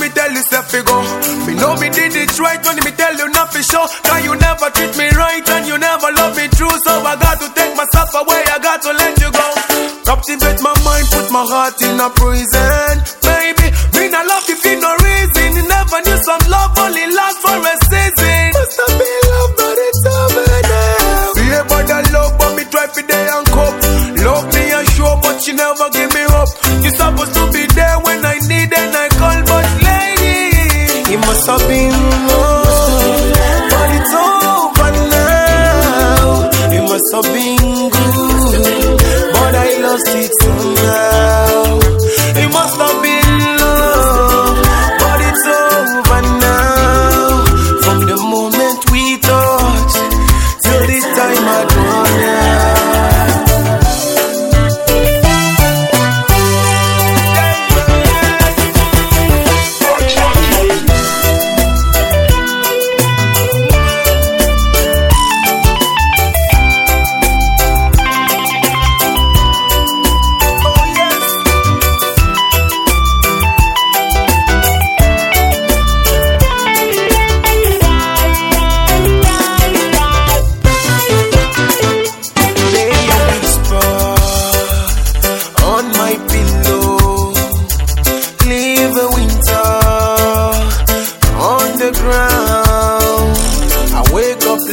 me tell you self go. Me know me did it right when me tell you nothing show. Cause you never treat me right and you never love me true. So I got to take myself away, I got to let you go. Captivate my mind, put my heart in a prison.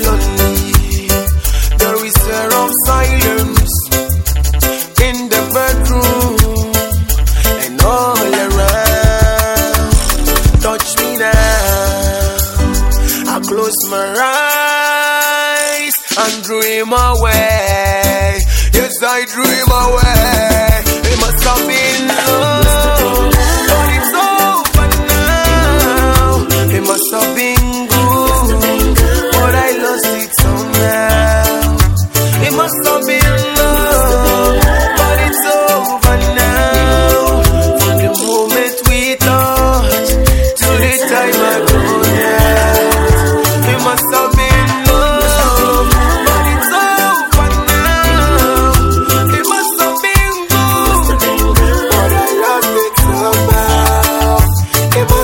lonely. There is a of silence in the bedroom and all around. Touch me now. I close my eyes and dream away. Yes, I dream away.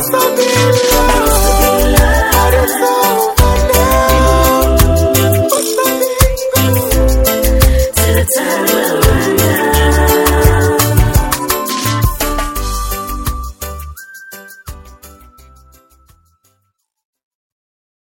stop it.